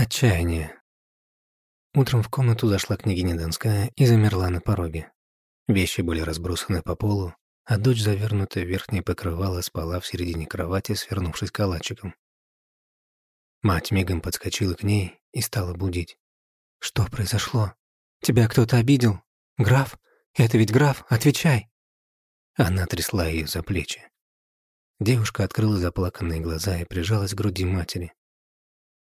Отчаяние. Утром в комнату зашла княгиня Донская и замерла на пороге. Вещи были разбросаны по полу, а дочь, завернутая в верхнее покрывало, спала в середине кровати, свернувшись калачиком. Мать мигом подскочила к ней и стала будить. «Что произошло? Тебя кто-то обидел? Граф? Это ведь граф, отвечай!» Она трясла ее за плечи. Девушка открыла заплаканные глаза и прижалась к груди матери.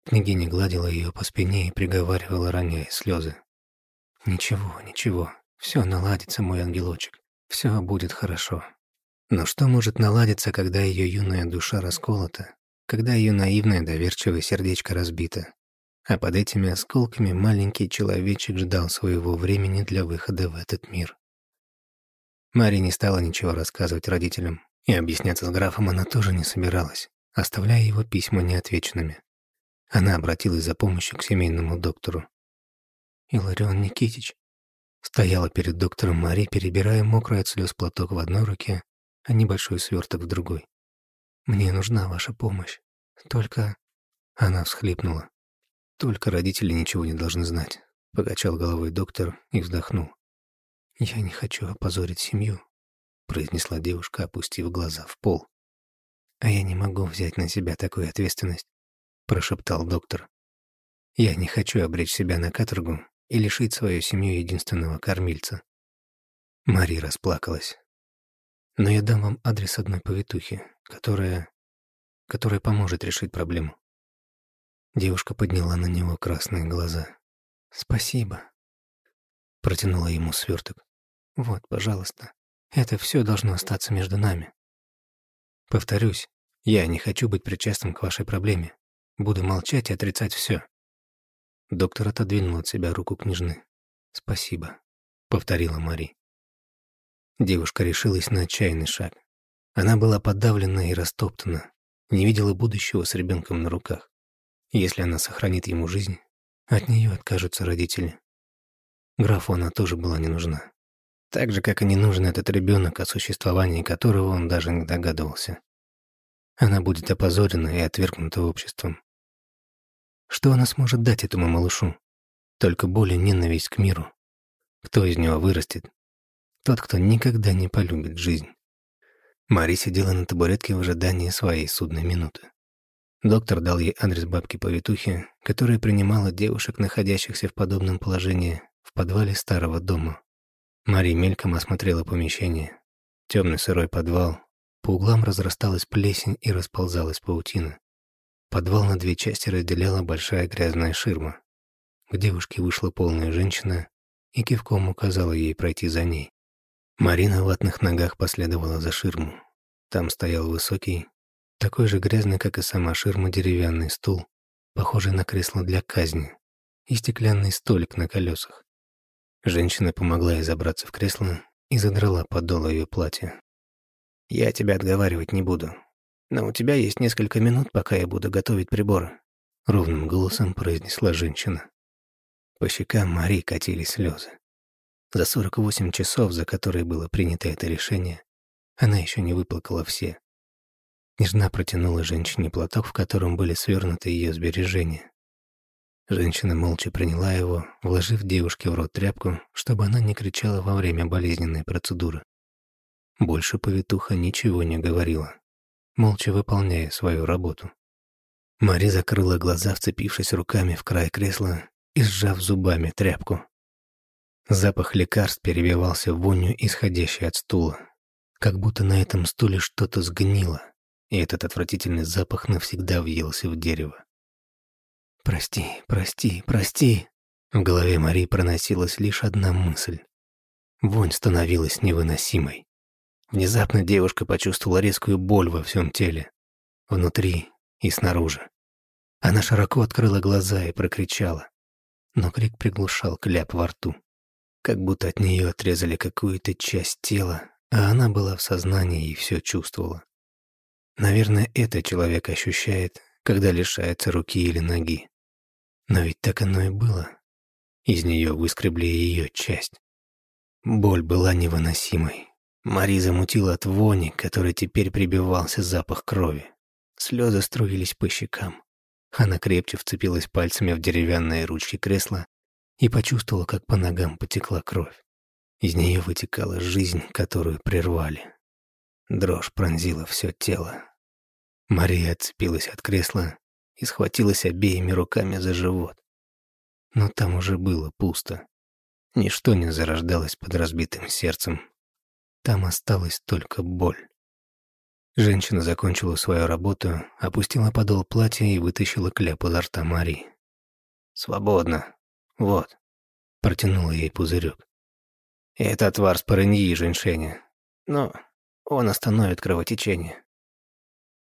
Княгиня гладила ее по спине и приговаривала, роняя слезы. «Ничего, ничего, все наладится, мой ангелочек, все будет хорошо». Но что может наладиться, когда ее юная душа расколота, когда ее наивное доверчивое сердечко разбито, а под этими осколками маленький человечек ждал своего времени для выхода в этот мир? Мария не стала ничего рассказывать родителям, и объясняться с графом она тоже не собиралась, оставляя его письма неотвеченными. Она обратилась за помощью к семейному доктору. Иларион Никитич стояла перед доктором Мари, перебирая мокрый от слез платок в одной руке, а небольшой сверток в другой. «Мне нужна ваша помощь. Только...» Она всхлипнула. «Только родители ничего не должны знать», — покачал головой доктор и вздохнул. «Я не хочу опозорить семью», — произнесла девушка, опустив глаза в пол. «А я не могу взять на себя такую ответственность. — прошептал доктор. «Я не хочу обречь себя на каторгу и лишить свою семью единственного кормильца». Мари расплакалась. «Но я дам вам адрес одной повитухи, которая... которая поможет решить проблему». Девушка подняла на него красные глаза. «Спасибо», — протянула ему сверток. «Вот, пожалуйста, это все должно остаться между нами. Повторюсь, я не хочу быть причастным к вашей проблеме. Буду молчать и отрицать все. Доктор отодвинул от себя руку княжны. «Спасибо», — повторила Мари. Девушка решилась на отчаянный шаг. Она была подавлена и растоптана, не видела будущего с ребенком на руках. Если она сохранит ему жизнь, от нее откажутся родители. Графу она тоже была не нужна. Так же, как и не нужен этот ребенок, о существовании которого он даже не догадывался. Она будет опозорена и отвергнута обществом. Что она сможет дать этому малышу? Только боль и ненависть к миру. Кто из него вырастет? Тот, кто никогда не полюбит жизнь. Мари сидела на табуретке в ожидании своей судной минуты. Доктор дал ей адрес бабки-повитухи, которая принимала девушек, находящихся в подобном положении, в подвале старого дома. Мари мельком осмотрела помещение. Темный сырой подвал, по углам разрасталась плесень и расползалась паутина. Подвал на две части разделяла большая грязная ширма. К девушке вышла полная женщина и кивком указала ей пройти за ней. Марина в ватных ногах последовала за ширму. Там стоял высокий, такой же грязный, как и сама ширма, деревянный стул, похожий на кресло для казни, и стеклянный столик на колесах. Женщина помогла ей забраться в кресло и задрала подол ее платья. Я тебя отговаривать не буду. Но у тебя есть несколько минут, пока я буду готовить приборы», — ровным голосом произнесла женщина. По щекам Мари катились слезы. За 48 часов, за которые было принято это решение, она еще не выплакала все. Нежна протянула женщине платок, в котором были свернуты ее сбережения. Женщина молча приняла его, вложив девушке в рот тряпку, чтобы она не кричала во время болезненной процедуры. Больше повитуха ничего не говорила, молча выполняя свою работу. Мари закрыла глаза, вцепившись руками в край кресла и сжав зубами тряпку. Запах лекарств перебивался вонью, исходящей от стула. Как будто на этом стуле что-то сгнило, и этот отвратительный запах навсегда въелся в дерево. «Прости, прости, прости!» В голове Мари проносилась лишь одна мысль. Вонь становилась невыносимой. Внезапно девушка почувствовала резкую боль во всем теле, внутри и снаружи. Она широко открыла глаза и прокричала, но крик приглушал кляп во рту, как будто от нее отрезали какую-то часть тела, а она была в сознании и все чувствовала. Наверное, это человек ощущает, когда лишается руки или ноги. Но ведь так оно и было. Из нее выскребли ее часть. Боль была невыносимой, Мари замутила от вони, которой теперь прибивался запах крови. Слезы струились по щекам. Она крепче вцепилась пальцами в деревянные ручки кресла и почувствовала, как по ногам потекла кровь. Из нее вытекала жизнь, которую прервали. Дрожь пронзила все тело. Мария отцепилась от кресла и схватилась обеими руками за живот. Но там уже было пусто. Ничто не зарождалось под разбитым сердцем. Там осталась только боль. Женщина закончила свою работу, опустила подол платья и вытащила кляп изо рта Марии. «Свободно. Вот», — протянула ей пузырек. «Это отвар спорыньи и женьшеня. Но он остановит кровотечение».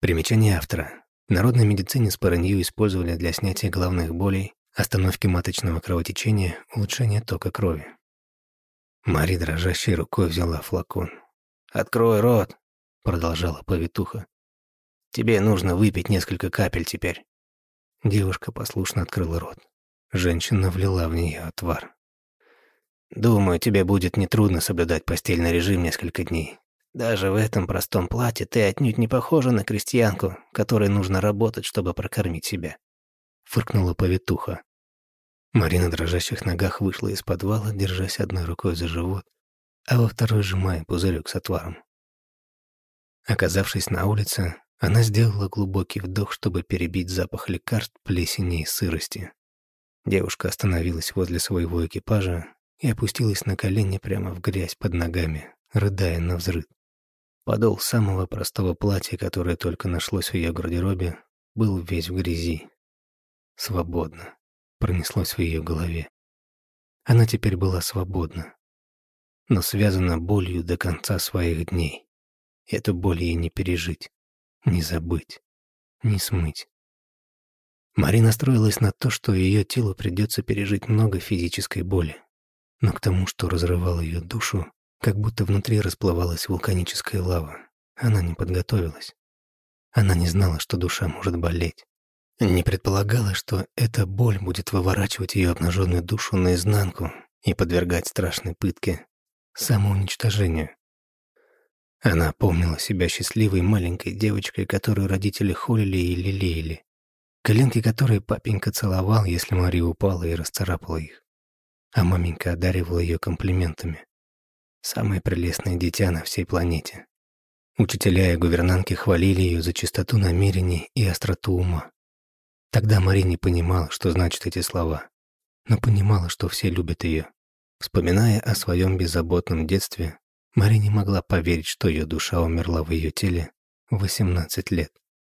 Примечание автора. В народной медицине спорынью использовали для снятия головных болей, остановки маточного кровотечения, улучшения тока крови. Мари дрожащей рукой взяла флакон. «Открой рот», — продолжала повитуха. «Тебе нужно выпить несколько капель теперь». Девушка послушно открыла рот. Женщина влила в нее отвар. «Думаю, тебе будет нетрудно соблюдать постельный режим несколько дней. Даже в этом простом платье ты отнюдь не похожа на крестьянку, которой нужно работать, чтобы прокормить себя», — фыркнула повитуха. Марина дрожащих ногах вышла из подвала, держась одной рукой за живот, а во второй сжимая пузырек с отваром. Оказавшись на улице, она сделала глубокий вдох, чтобы перебить запах лекарств, плесени и сырости. Девушка остановилась возле своего экипажа и опустилась на колени прямо в грязь под ногами, рыдая на взрыв. Подол самого простого платья, которое только нашлось в ее гардеробе, был весь в грязи. Свободно пронеслось в ее голове. Она теперь была свободна, но связана болью до конца своих дней. Эту боль ей не пережить, не забыть, не смыть. Марина настроилась на то, что ее телу придется пережить много физической боли, но к тому, что разрывало ее душу, как будто внутри расплывалась вулканическая лава, она не подготовилась. Она не знала, что душа может болеть. Не предполагала, что эта боль будет выворачивать ее обнаженную душу наизнанку и подвергать страшной пытке, самоуничтожению. Она помнила себя счастливой маленькой девочкой, которую родители холили и лелеяли, коленки которой папенька целовал, если Мария упала и расцарапала их, а маменька одаривала ее комплиментами. Самое прелестное дитя на всей планете. Учителя и гувернантки хвалили ее за чистоту намерений и остроту ума. Тогда Мари не понимала, что значат эти слова, но понимала, что все любят ее. Вспоминая о своем беззаботном детстве, Мари не могла поверить, что ее душа умерла в ее теле в 18 лет.